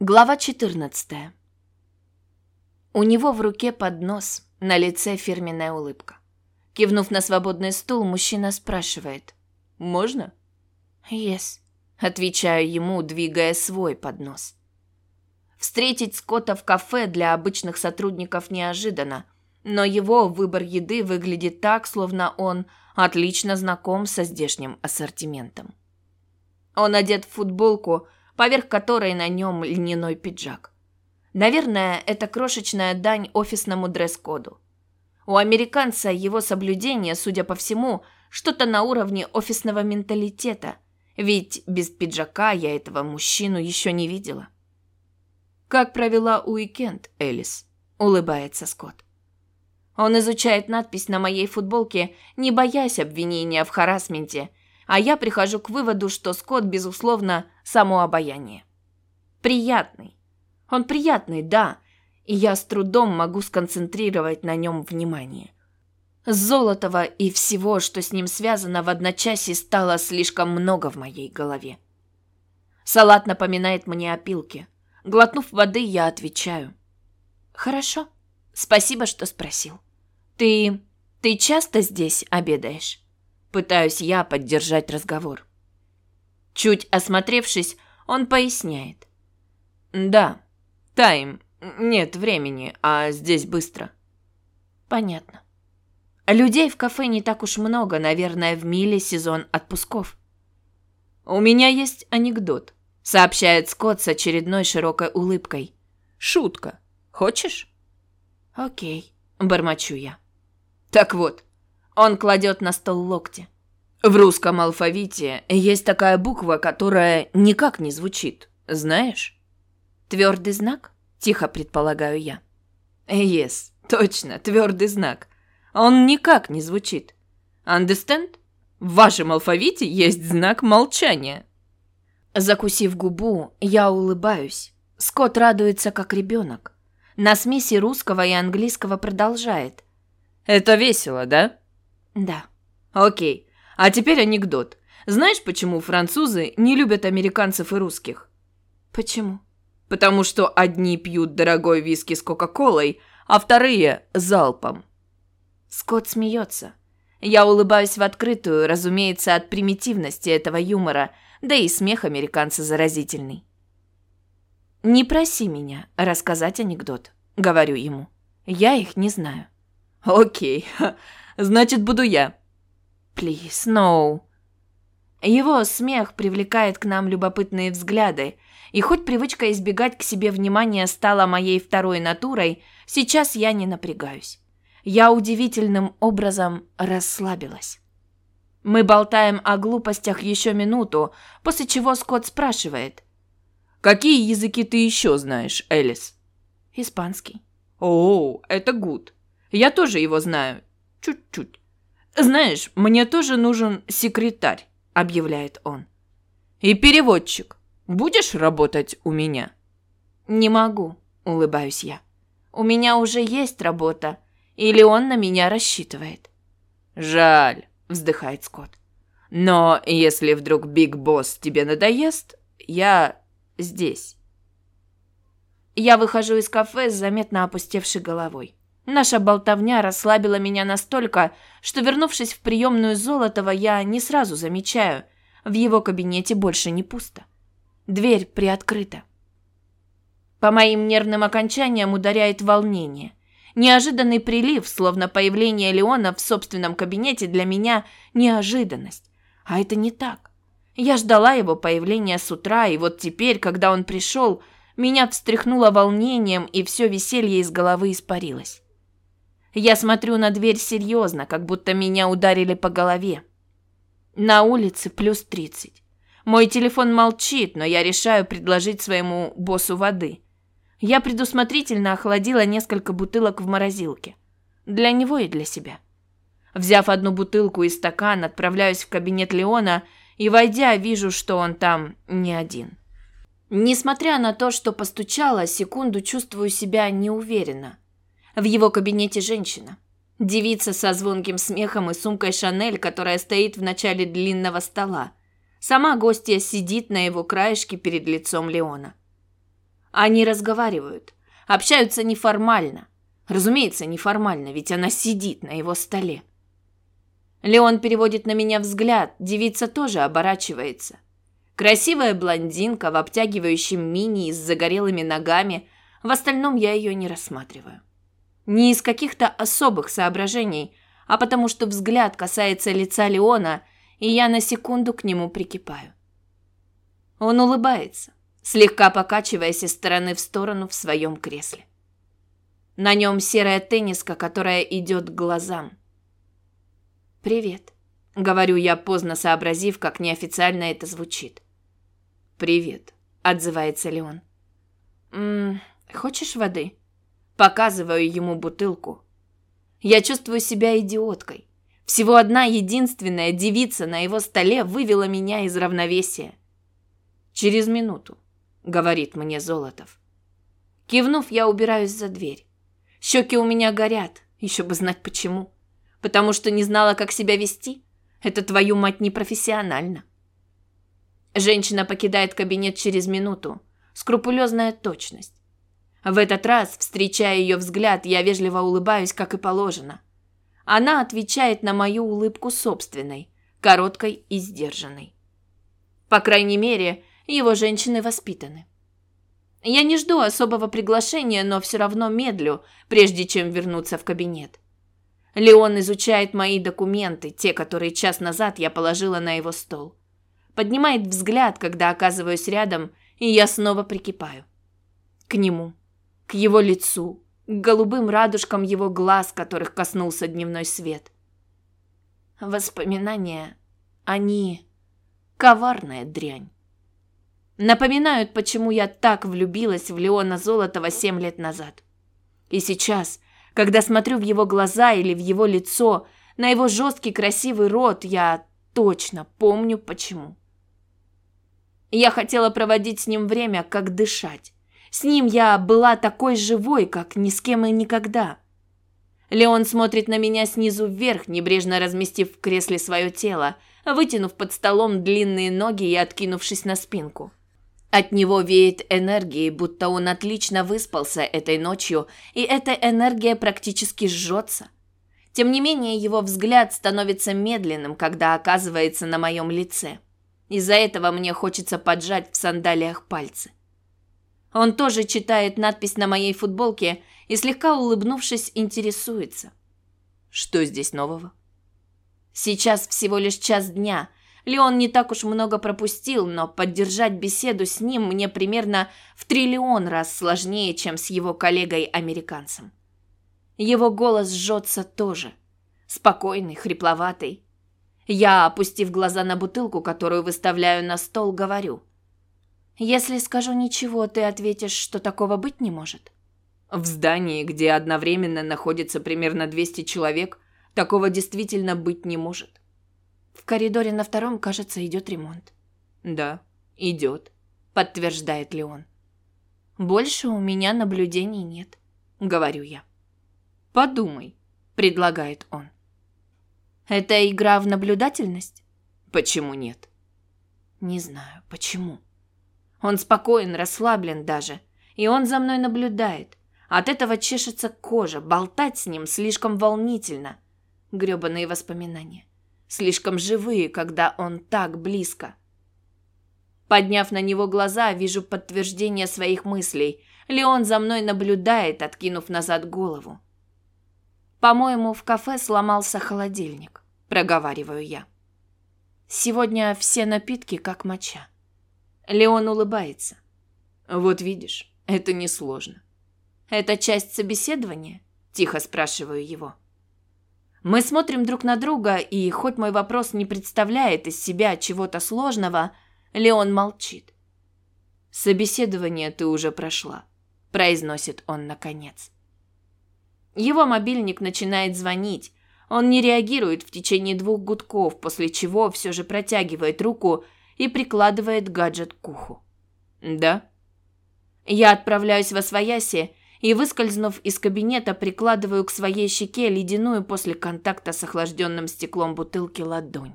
Глава 14. У него в руке поднос, на лице фирменная улыбка. Кивнув на свободный стул, мужчина спрашивает. «Можно?» «Yes», — отвечаю ему, двигая свой поднос. Встретить Скотта в кафе для обычных сотрудников неожиданно, но его выбор еды выглядит так, словно он отлично знаком со здешним ассортиментом. Он одет в футболку, поверх которой на нем льняной пиджак. Наверное, это крошечная дань офисному дресс-коду. У американца его соблюдение, судя по всему, что-то на уровне офисного менталитета, ведь без пиджака я этого мужчину еще не видела. «Как провела уикенд, Элис?» – улыбается Скотт. Он изучает надпись на моей футболке, не боясь обвинения в харасменте, а я прихожу к выводу, что Скотт, безусловно, само обаяние. Приятный. Он приятный, да, и я с трудом могу сконцентрировать на нем внимание. Золотого и всего, что с ним связано, в одночасье стало слишком много в моей голове. Салат напоминает мне о пилке. Глотнув воды, я отвечаю. «Хорошо. Спасибо, что спросил. Ты... ты часто здесь обедаешь?» Пытаюсь я поддержать разговор. Чуть осмотревшись, он поясняет. «Да, тайм. Нет времени, а здесь быстро». «Понятно. Людей в кафе не так уж много, наверное, в миле сезон отпусков». «У меня есть анекдот», — сообщает Скотт с очередной широкой улыбкой. «Шутка. Хочешь?» «Окей», — бормочу я. «Так вот, он кладет на стол локти. В русском алфавите есть такая буква, которая никак не звучит. Знаешь? Твердый знак? Тихо предполагаю я. Yes, точно, твердый знак. Он никак не звучит. Understand? В вашем алфавите есть знак молчания. Закусив губу, я улыбаюсь. Скотт радуется, как ребенок. На смеси русского и английского продолжает. Это весело, да? Да. Окей. А теперь анекдот. Знаешь, почему французы не любят американцев и русских? Почему? Потому что одни пьют дорогой виски с Кока-Колой, а вторые – залпом. Скотт смеется. Я улыбаюсь в открытую, разумеется, от примитивности этого юмора, да и смех американца заразительный. «Не проси меня рассказать анекдот», — говорю ему. «Я их не знаю». «Окей, Значит, буду я. Please, no. Его смех привлекает к нам любопытные взгляды, и хоть привычка избегать к себе внимания стала моей второй натурой, сейчас я не напрягаюсь. Я удивительным образом расслабилась. Мы болтаем о глупостях еще минуту, после чего Скотт спрашивает. «Какие языки ты еще знаешь, Элис?» «Испанский». «О, это гуд. Я тоже его знаю. Чуть-чуть. Знаешь, мне тоже нужен секретарь, объявляет он. И переводчик. Будешь работать у меня? Не могу, улыбаюсь я. У меня уже есть работа, или он на меня рассчитывает. Жаль, вздыхает Скотт. Но если вдруг Биг Босс тебе надоест, я здесь. Я выхожу из кафе с заметно опустевшей головой. Наша болтовня расслабила меня настолько, что, вернувшись в приемную Золотова, я не сразу замечаю, в его кабинете больше не пусто. Дверь приоткрыта. По моим нервным окончаниям ударяет волнение. Неожиданный прилив, словно появление Леона в собственном кабинете для меня неожиданность. А это не так. Я ждала его появления с утра, и вот теперь, когда он пришел, меня встряхнуло волнением, и все веселье из головы испарилось. Я смотрю на дверь серьезно, как будто меня ударили по голове. На улице плюс 30. Мой телефон молчит, но я решаю предложить своему боссу воды. Я предусмотрительно охладила несколько бутылок в морозилке. Для него и для себя. Взяв одну бутылку и стакан, отправляюсь в кабинет Леона и, войдя, вижу, что он там не один. Несмотря на то, что постучала, секунду чувствую себя неуверенно. В его кабинете женщина. Девица со звонким смехом и сумкой Шанель, которая стоит в начале длинного стола. Сама гостья сидит на его краешке перед лицом Леона. Они разговаривают, общаются неформально. Разумеется, неформально, ведь она сидит на его столе. Леон переводит на меня взгляд, девица тоже оборачивается. Красивая блондинка в обтягивающем мини с загорелыми ногами, в остальном я ее не рассматриваю. Не из каких-то особых соображений, а потому что взгляд касается лица Леона, и я на секунду к нему прикипаю. Он улыбается, слегка покачиваясь из стороны в сторону в своем кресле. На нем серая тенниска, которая идет к глазам. «Привет», — говорю я, поздно сообразив, как неофициально это звучит. «Привет», — отзывается Леон. «Ммм, хочешь воды?» Показываю ему бутылку. Я чувствую себя идиоткой. Всего одна единственная девица на его столе вывела меня из равновесия. «Через минуту», — говорит мне Золотов. Кивнув, я убираюсь за дверь. Щеки у меня горят, еще бы знать почему. Потому что не знала, как себя вести? Это твою мать непрофессионально. Женщина покидает кабинет через минуту. Скрупулезная точность. В этот раз, встречая ее взгляд, я вежливо улыбаюсь, как и положено. Она отвечает на мою улыбку собственной, короткой и сдержанной. По крайней мере, его женщины воспитаны. Я не жду особого приглашения, но все равно медлю, прежде чем вернуться в кабинет. Леон изучает мои документы, те, которые час назад я положила на его стол. Поднимает взгляд, когда оказываюсь рядом, и я снова прикипаю. К нему, к его лицу, к голубым радужкам его глаз, которых коснулся дневной свет. Воспоминания, они коварная дрянь. Напоминают, почему я так влюбилась в Леона Золотова семь лет назад. И сейчас, когда смотрю в его глаза или в его лицо, на его жесткий красивый рот, я точно помню почему. Я хотела проводить с ним время, как дышать. С ним я была такой живой, как ни с кем и никогда. Леон смотрит на меня снизу вверх, небрежно разместив в кресле свое тело, вытянув под столом длинные ноги и откинувшись на спинку. От него веет энергией, будто он отлично выспался этой ночью, и эта энергия практически жжется. Тем не менее, его взгляд становится медленным, когда оказывается на моем лице. Из-за этого мне хочется поджать в сандалиях пальцы. Он тоже читает надпись на моей футболке и, слегка улыбнувшись, интересуется. Что здесь нового? Сейчас всего лишь час дня – Леон не так уж много пропустил, но поддержать беседу с ним мне примерно в триллион раз сложнее, чем с его коллегой-американцем. Его голос жжется тоже. Спокойный, хрипловатый. Я, опустив глаза на бутылку, которую выставляю на стол, говорю. «Если скажу ничего, ты ответишь, что такого быть не может?» В здании, где одновременно находится примерно 200 человек, такого действительно быть не может. В коридоре на втором, кажется, идет ремонт. Да, идет, подтверждает Леон. Больше у меня наблюдений нет, говорю я. Подумай, предлагает он. Это игра в наблюдательность? Почему нет? Не знаю, почему. Он спокоен, расслаблен даже, и он за мной наблюдает. От этого чешется кожа, болтать с ним слишком волнительно. Грёбаные воспоминания слишком живые, когда он так близко. Подняв на него глаза, вижу подтверждение своих мыслей. Леон за мной наблюдает, откинув назад голову. По-моему, в кафе сломался холодильник, проговариваю я. Сегодня все напитки как моча. Леон улыбается. Вот видишь, это несложно. Это часть собеседования? Тихо спрашиваю его. Мы смотрим друг на друга, и хоть мой вопрос не представляет из себя чего-то сложного, Леон молчит. «Собеседование ты уже прошла», – произносит он наконец. Его мобильник начинает звонить. Он не реагирует в течение двух гудков, после чего все же протягивает руку и прикладывает гаджет к уху. «Да?» Я отправляюсь во свояси и, выскользнув из кабинета, прикладываю к своей щеке ледяную после контакта с охлажденным стеклом бутылки ладонь.